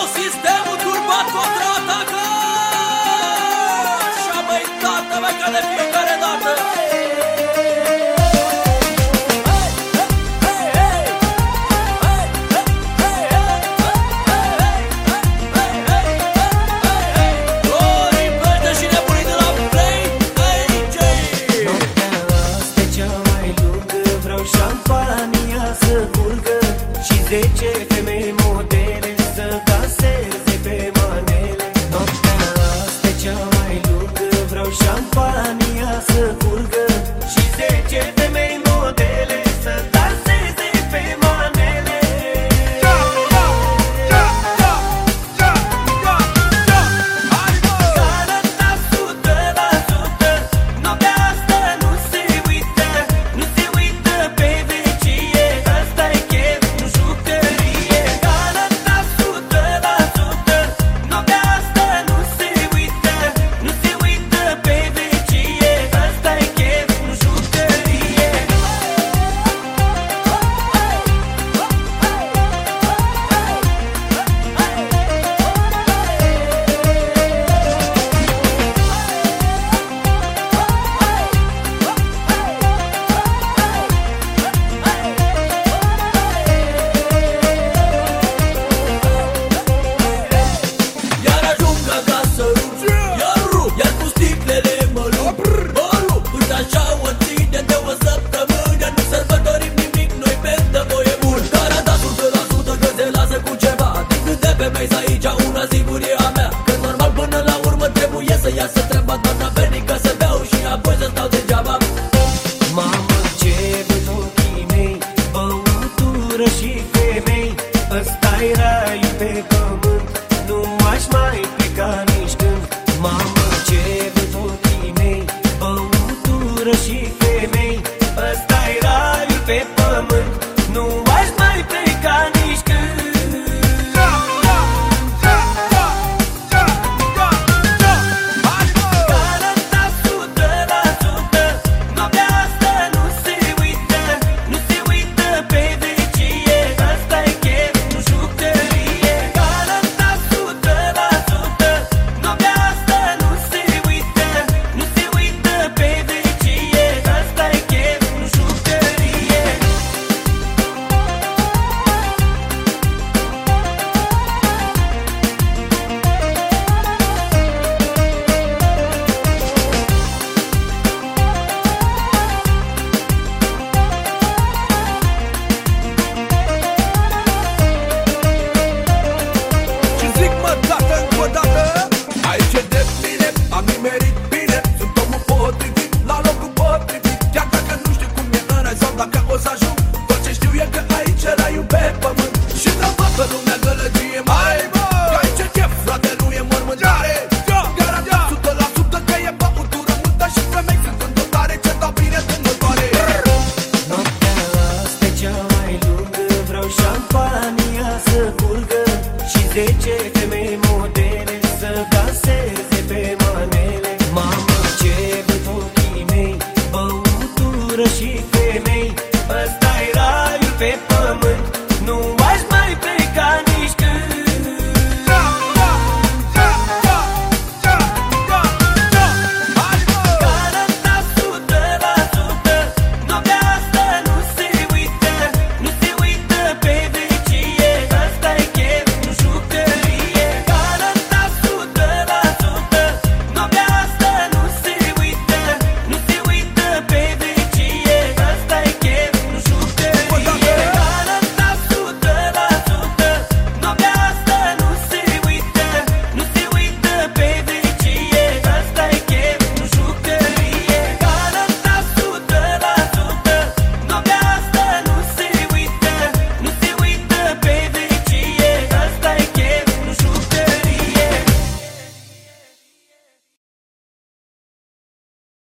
nou sistemul turbat contraatacă Așa băi, tată, băi, ca de fiecare dată. Florin Perde și nebunii de la Play AJ Noaptea asta e cea mai lungă Vreau șampania să curgă Și zece femei cea mai lucră Vreau șampania să Ăsta-i pe pământ. Taca o ajudar.